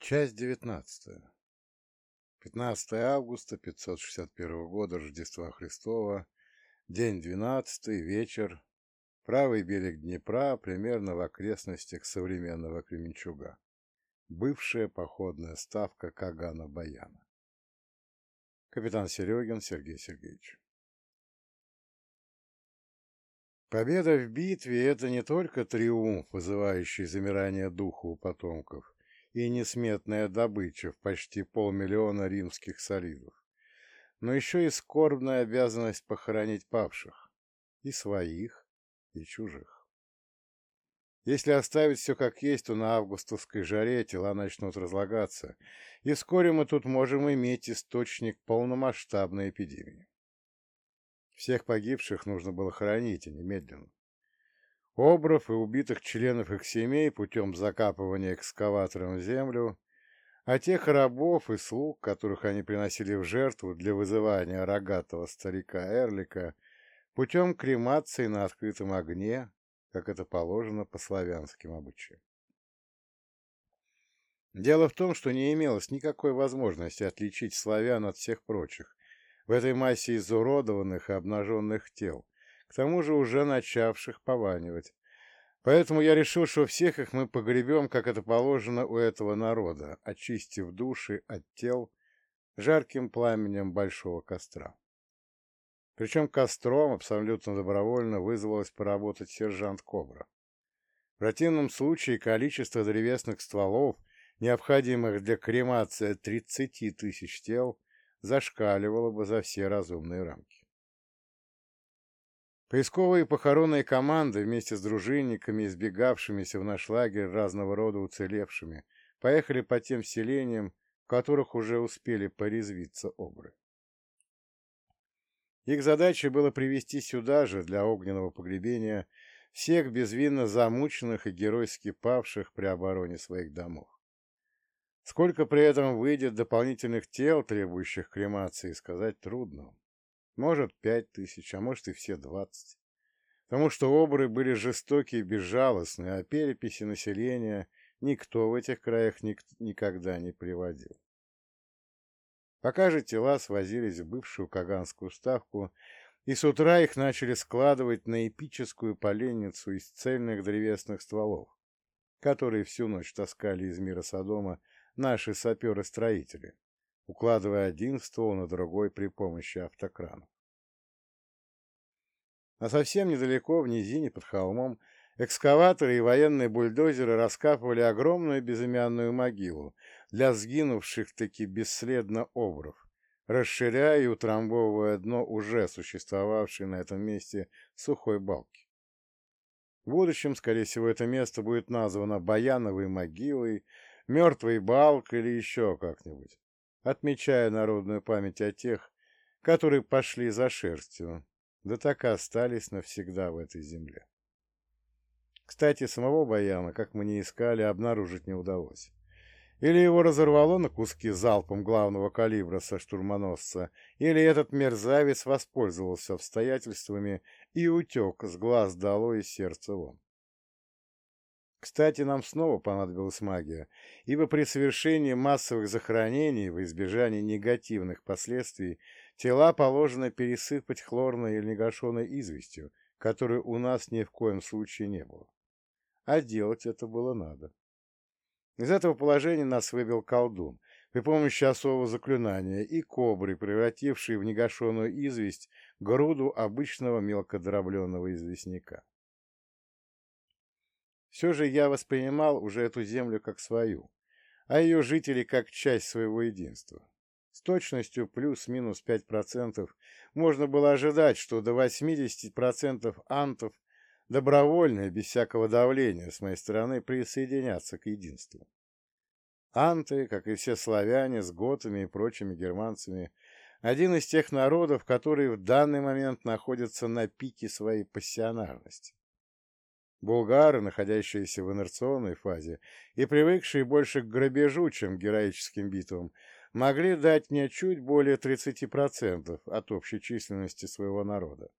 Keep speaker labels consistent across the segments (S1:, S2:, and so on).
S1: Часть девятнадцатая. 15 августа 561 года Рождества Христова, день 12, вечер, правый берег Днепра, примерно в окрестностях современного Кременчуга. Бывшая походная ставка Кагана-Баяна. Капитан Серегин Сергей Сергеевич. Победа в битве – это не только триумф, вызывающий замирание духа у потомков, и несметная добыча в почти полмиллиона римских солидов, но еще и скорбная обязанность похоронить павших, и своих, и чужих. Если оставить все как есть, то на августовской жаре тела начнут разлагаться, и вскоре мы тут можем иметь источник полномасштабной эпидемии. Всех погибших нужно было хоронить, и немедленно. Обров и убитых членов их семей путем закапывания экскаватором в землю, а тех рабов и слуг, которых они приносили в жертву для вызывания рогатого старика Эрлика, путем кремации на открытом огне, как это положено по славянским обычаям. Дело в том, что не имелось никакой возможности отличить славян от всех прочих в этой массе изуродованных и обнаженных тел, к тому же уже начавших пованивать. Поэтому я решил, что всех их мы погребем, как это положено у этого народа, очистив души от тел жарким пламенем большого костра. Причем костром абсолютно добровольно вызвалась поработать сержант Кобра. В противном случае количество древесных стволов, необходимых для кремации 30 тысяч тел, зашкаливало бы за все разумные рамки. Поисковые похоронные команды вместе с дружинниками, избегавшимися в наш лагерь разного рода уцелевшими, поехали по тем селениям, в которых уже успели порезвиться обры. Их задачей было привести сюда же для огненного погребения всех безвинно замученных и геройски павших при обороне своих домов. Сколько при этом выйдет дополнительных тел, требующих кремации, сказать трудно. Может, пять тысяч, а может и все двадцать. Потому что обры были жестокие и безжалостные, а переписи населения никто в этих краях ник никогда не приводил. Пока же тела свозились в бывшую Каганскую ставку, и с утра их начали складывать на эпическую поленницу из цельных древесных стволов, которые всю ночь таскали из мира Содома наши саперы-строители, укладывая один ствол на другой при помощи автокранов. А совсем недалеко, в низине под холмом, экскаваторы и военные бульдозеры раскапывали огромную безымянную могилу для сгинувших таки бесследно обров, расширяя и утрамбовывая дно уже существовавшей на этом месте сухой балки. В будущем, скорее всего, это место будет названо Баяновой могилой, Мертвой балкой или еще как-нибудь отмечая народную память о тех, которые пошли за шерстью, да так и остались навсегда в этой земле. Кстати, самого Баяна, как мы не искали, обнаружить не удалось. Или его разорвало на куски залпом главного калибра со штурмоносца, или этот мерзавец воспользовался обстоятельствами и утек с глаз долой и сердца вон. Кстати, нам снова понадобилась магия, ибо при совершении массовых захоронений в избежании негативных последствий тела положено пересыпать хлорной или негашенной известью, которой у нас ни в коем случае не было. А делать это было надо. Из этого положения нас выбил колдун при помощи особого заклинания и кобры, превратившей в негашенную известь груду обычного мелкодробленного известняка. Все же я воспринимал уже эту землю как свою, а ее жители как часть своего единства. С точностью плюс-минус 5% можно было ожидать, что до 80% антов добровольно без всякого давления с моей стороны присоединятся к единству. Анты, как и все славяне с готами и прочими германцами, один из тех народов, которые в данный момент находятся на пике своей пассионарности. Булгары, находящиеся в инерционной фазе и привыкшие больше к грабежу, чем к героическим битвам, могли дать мне чуть более 30% от общей численности своего народа.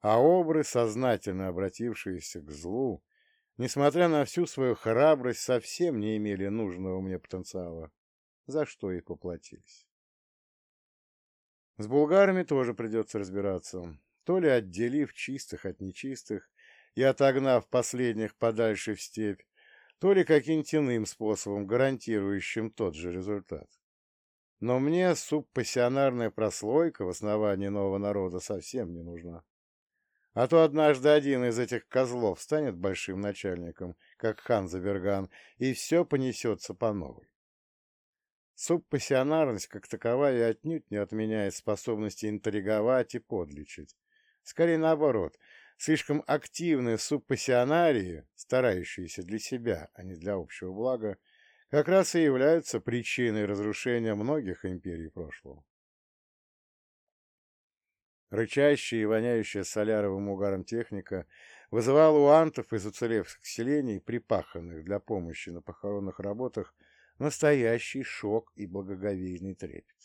S1: А обры, сознательно обратившиеся к злу, несмотря на всю свою храбрость, совсем не имели нужного мне потенциала, за что и поплатились. С булгарами тоже придется разбираться, то ли отделив чистых от нечистых и отогнав последних подальше в степь, то ли каким-нибудь иным способом, гарантирующим тот же результат. Но мне субпассионарная прослойка в основании нового народа совсем не нужна. А то однажды один из этих козлов станет большим начальником, как хан Заберган, и все понесется по новой. Субпассионарность как таковая отнюдь не отменяет способности интриговать и подлечить. Скорее наоборот, слишком активные субпассионарии, старающиеся для себя, а не для общего блага, как раз и являются причиной разрушения многих империй прошлого. Рычащая и воняющая соляровым угаром техника вызывала у антов из уцелевших селений, припаханных для помощи на похоронных работах, настоящий шок и благоговейный трепет.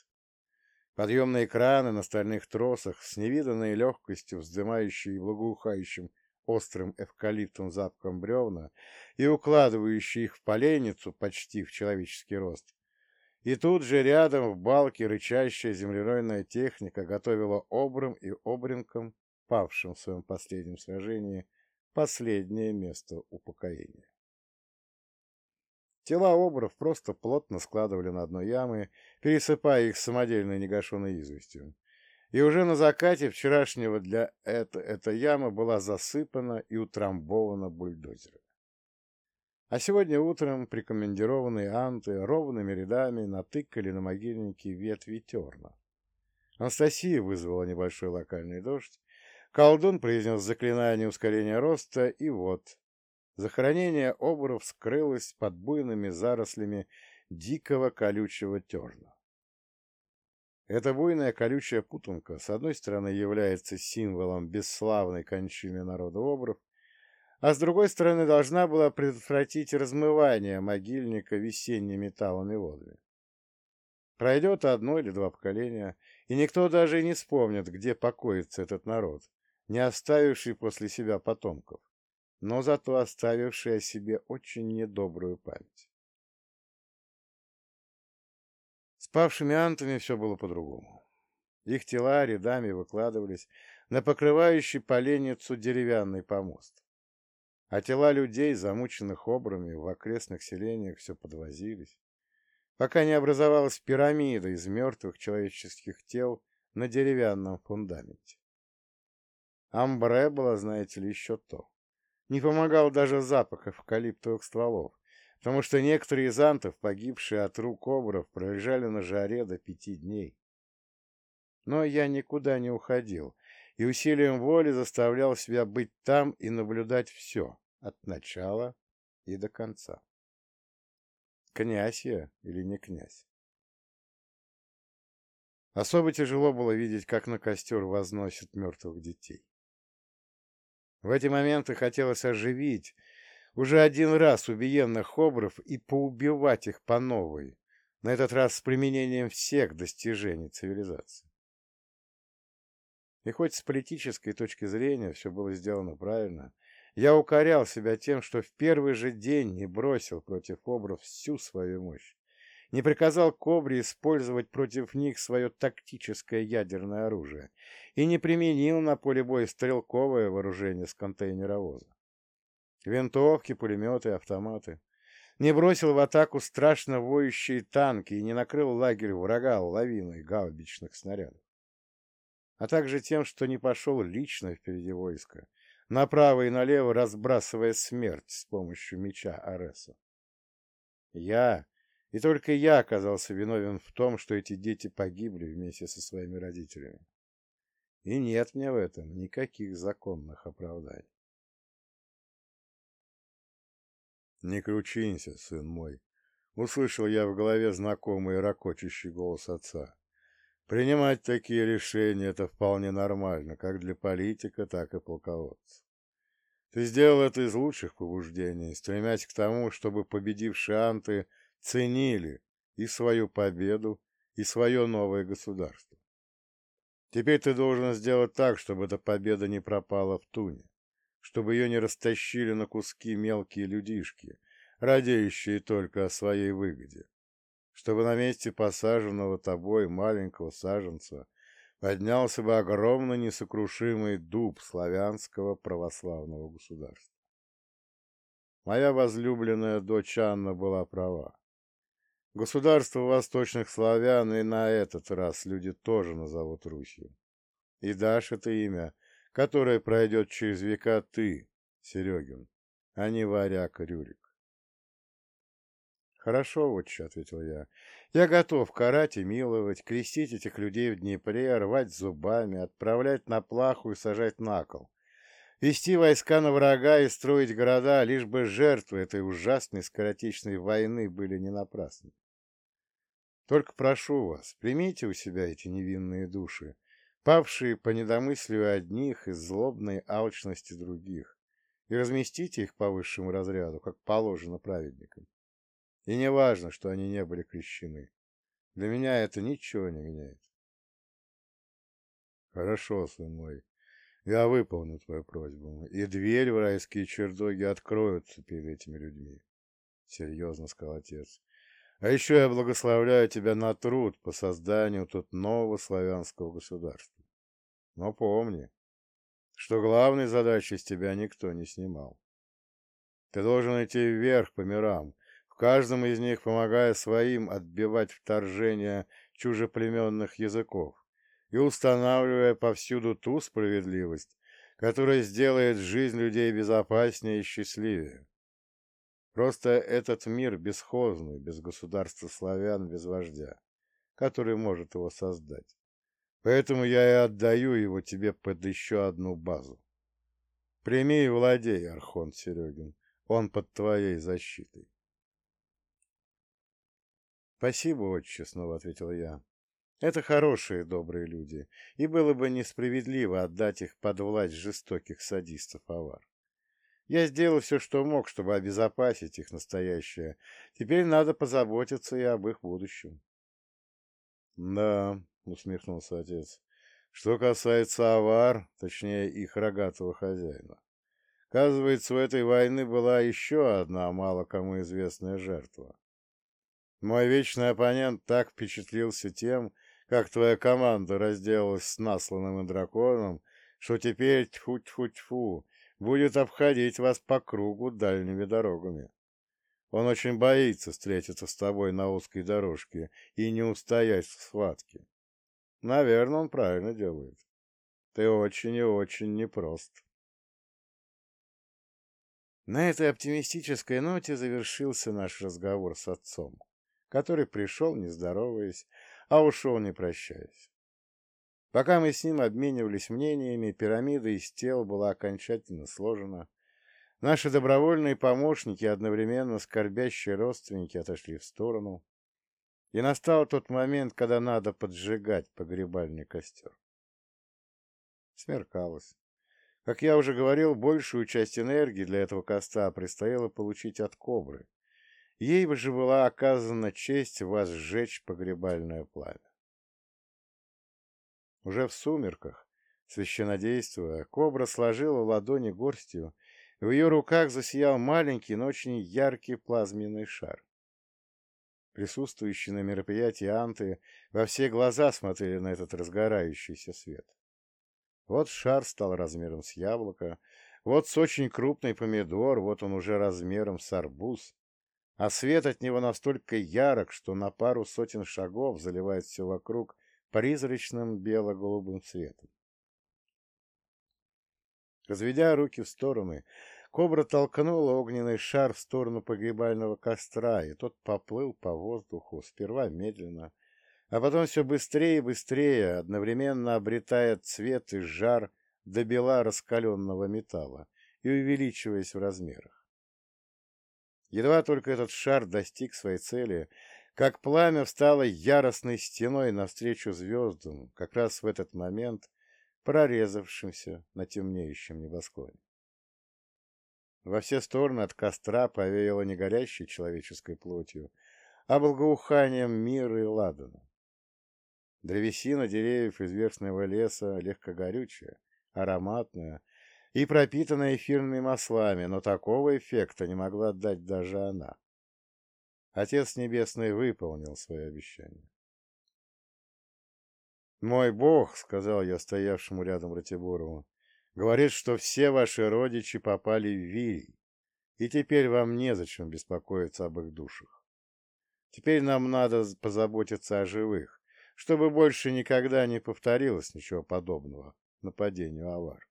S1: Подъемные краны на стальных тросах с невиданной легкостью вздымающие благоухающим острым эвкалиптом запахом бревна и укладывающие их в поленницу почти в человеческий рост, и тут же рядом в балке рычащая землеройная техника готовила обрым и обринкам, павшим в своем последнем сражении, последнее место упокоения. Тела обров просто плотно складывали на дно ямы, пересыпая их самодельной негашенной известью. И уже на закате вчерашнего для это, эта яма была засыпана и утрамбована бульдозерами. А сегодня утром прикомандированные анты ровными рядами натыкали на могильники ветви терна. Анастасия вызвала небольшой локальный дождь, колдун произнес заклинание ускорения роста, и вот, захоронение оборов скрылось под буйными зарослями дикого колючего терна. Эта буйная колючая путанка, с одной стороны, является символом бесславной кончины народа обров, а с другой стороны должна была предотвратить размывание могильника весенними талыми водами. Пройдет одно или два поколения, и никто даже и не вспомнит, где покоится этот народ, не оставивший после себя потомков, но зато оставивший о себе очень недобрую память. С павшими антами все было по-другому. Их тела рядами выкладывались на покрывающий поленницу деревянный помост а тела людей, замученных обрами, в окрестных селениях все подвозились, пока не образовалась пирамида из мертвых человеческих тел на деревянном фундаменте. Амбре было, знаете ли, еще то. Не помогал даже запах эвкалиптовых стволов, потому что некоторые из антов, погибшие от рук обров, пролежали на жаре до пяти дней. Но я никуда не уходил, и усилием воли заставлял себя быть там и наблюдать все, от начала и до конца. Князь я или не князь? Особо тяжело было видеть, как на костер возносят мертвых детей. В эти моменты хотелось оживить. Уже один раз убиенных хобров и поубивать их по новой, на этот раз с применением всех достижений цивилизации. И хоть с политической точки зрения все было сделано правильно, я укорял себя тем, что в первый же день не бросил против обров всю свою мощь, не приказал Кобре использовать против них свое тактическое ядерное оружие и не применил на поле боя стрелковое вооружение с контейнеровоза. Винтовки, пулеметы, автоматы. Не бросил в атаку страшно воющие танки и не накрыл лагерь врага лавиной гаубичных снарядов. А также тем, что не пошел лично впереди войска, направо и налево разбрасывая смерть с помощью меча Ареса. Я, и только я оказался виновен в том, что эти дети погибли вместе со своими родителями. И нет мне в этом никаких законных оправданий. «Не кручинься, сын мой!» — услышал я в голове знакомый ракочущий голос отца. Принимать такие решения – это вполне нормально, как для политика, так и полководца. Ты сделал это из лучших побуждений, стремясь к тому, чтобы победившие анты ценили и свою победу, и свое новое государство. Теперь ты должен сделать так, чтобы эта победа не пропала в туне, чтобы ее не растащили на куски мелкие людишки, радеющие только о своей выгоде, чтобы на месте посаженного тобой маленького саженца поднялся бы огромно несокрушимый дуб славянского православного государства. Моя возлюбленная дочь Анна была права. Государство восточных славян и на этот раз люди тоже назовут Русью. И дашь это имя, которое пройдет через века ты, Серегин, а не варяг Рюрик. «Хорошо, отче», — ответил я. «Я готов карать и миловать, крестить этих людей в Днепре, рвать зубами, отправлять на плаху и сажать на кол, вести войска на врага и строить города, лишь бы жертвы этой ужасной скоротечной войны были не напрасны. Только прошу вас, примите у себя эти невинные души, павшие по недомыслию одних и злобной алчности других, и разместите их по высшему разряду, как положено праведникам. И не важно, что они не были крещены. Для меня это ничего не меняет. Хорошо, сын мой, я выполню твою просьбу, и дверь в райские чердоги откроются перед этими людьми, — серьезно сказал отец. А еще я благословляю тебя на труд по созданию тут нового славянского государства. Но помни, что главной задачи с тебя никто не снимал. Ты должен идти вверх по мирам, каждом из них помогая своим отбивать вторжение чужеплеменных языков и устанавливая повсюду ту справедливость, которая сделает жизнь людей безопаснее и счастливее. Просто этот мир бесхозный, без государства славян, без вождя, который может его создать. Поэтому я и отдаю его тебе под еще одну базу. Прими и владей, Архон Серегин, он под твоей защитой. «Спасибо, отче», — снова ответил я. «Это хорошие, добрые люди, и было бы несправедливо отдать их под власть жестоких садистов-авар. Я сделал все, что мог, чтобы обезопасить их настоящее. Теперь надо позаботиться и об их будущем». «Да», — усмехнулся отец, — «что касается авар, точнее их рогатого хозяина. Оказывается, у этой войны была еще одна мало кому известная жертва. Мой вечный оппонент так впечатлился тем, как твоя команда разделалась с насланным драконом, что теперь, тьфу-тьфу-тьфу, будет обходить вас по кругу дальними дорогами. Он очень боится встретиться с тобой на узкой дорожке и не устоять в схватке. Наверное, он правильно делает. Ты очень и очень непрост. На этой оптимистической ноте завершился наш разговор с отцом который пришел, не здороваясь, а ушел, не прощаясь. Пока мы с ним обменивались мнениями, пирамида из тел была окончательно сложена. Наши добровольные помощники, одновременно скорбящие родственники, отошли в сторону. И настал тот момент, когда надо поджигать погребальный костер. Смеркалось. Как я уже говорил, большую часть энергии для этого костра предстояло получить от кобры, Ей же была оказана честь вас сжечь погребальное пламя. Уже в сумерках, священодействуя, кобра сложила ладони горстью, и в ее руках засиял маленький, но очень яркий плазменный шар. Присутствующие на мероприятии анты во все глаза смотрели на этот разгорающийся свет. Вот шар стал размером с яблоко, вот с очень крупный помидор, вот он уже размером с арбуз, а свет от него настолько ярок, что на пару сотен шагов заливает все вокруг призрачным бело-голубым цветом. Разведя руки в стороны, кобра толкнула огненный шар в сторону погребального костра, и тот поплыл по воздуху, сперва медленно, а потом все быстрее и быстрее, одновременно обретая цвет и жар до бела раскаленного металла и увеличиваясь в размерах. Едва только этот шар достиг своей цели, как пламя встало яростной стеной навстречу звездам, как раз в этот момент прорезавшимся на темнеющем небосклоне. Во все стороны от костра повеяло не горящей человеческой плотью, а благоуханием мира и ладана. Древесина деревьев известного леса легкогорючая, ароматная, и пропитанная эфирными маслами, но такого эффекта не могла дать даже она. Отец Небесный выполнил свое обещание. «Мой Бог, — сказал я стоявшему рядом Ратиборову, — говорит, что все ваши родичи попали в Вирий, и теперь вам незачем беспокоиться об их душах. Теперь нам надо позаботиться о живых, чтобы больше никогда не повторилось ничего подобного нападению авар.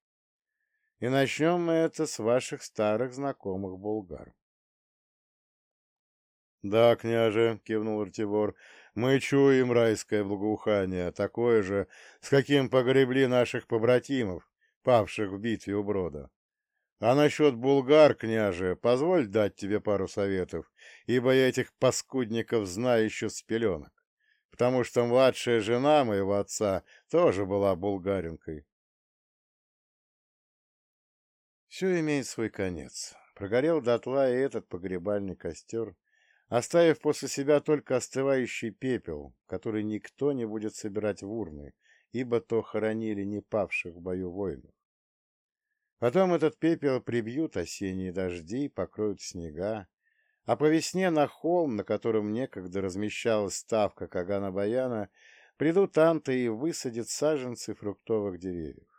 S1: И начнем мы это с ваших старых знакомых булгар. — Да, княже, — кивнул Артивор, — мы чуем райское благоухание, такое же, с каким погребли наших побратимов, павших в битве у Брода. А насчет булгар, княже, позволь дать тебе пару советов, ибо я этих паскудников знаю еще с пеленок, потому что младшая жена моего отца тоже была булгаринкой. Все имеет свой конец. Прогорел дотла и этот погребальный костер, оставив после себя только остывающий пепел, который никто не будет собирать в урны, ибо то хоронили не павших в бою воинов. Потом этот пепел прибьют осенние дожди, покроют снега, а по весне на холм, на котором некогда размещалась ставка Кагана-Баяна, придут анты и высадят саженцы фруктовых деревьев.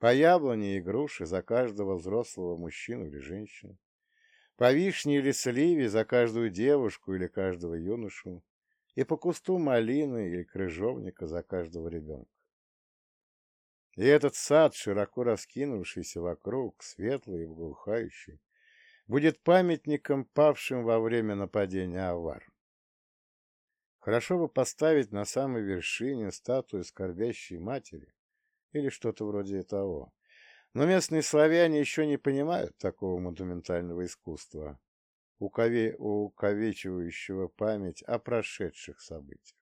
S1: По яблоне и груши за каждого взрослого мужчину или женщину, по вишне или сливе за каждую девушку или каждого юношу, и по кусту малины или крыжовника за каждого ребенка. И этот сад, широко раскинувшийся вокруг, светлый и благоухающий, будет памятником павшим во время нападения авар. Хорошо бы поставить на самой вершине статую скорбящей матери или что-то вроде того. Но местные славяне еще не понимают такого монументального искусства, укове... уковечивающего память о прошедших событиях.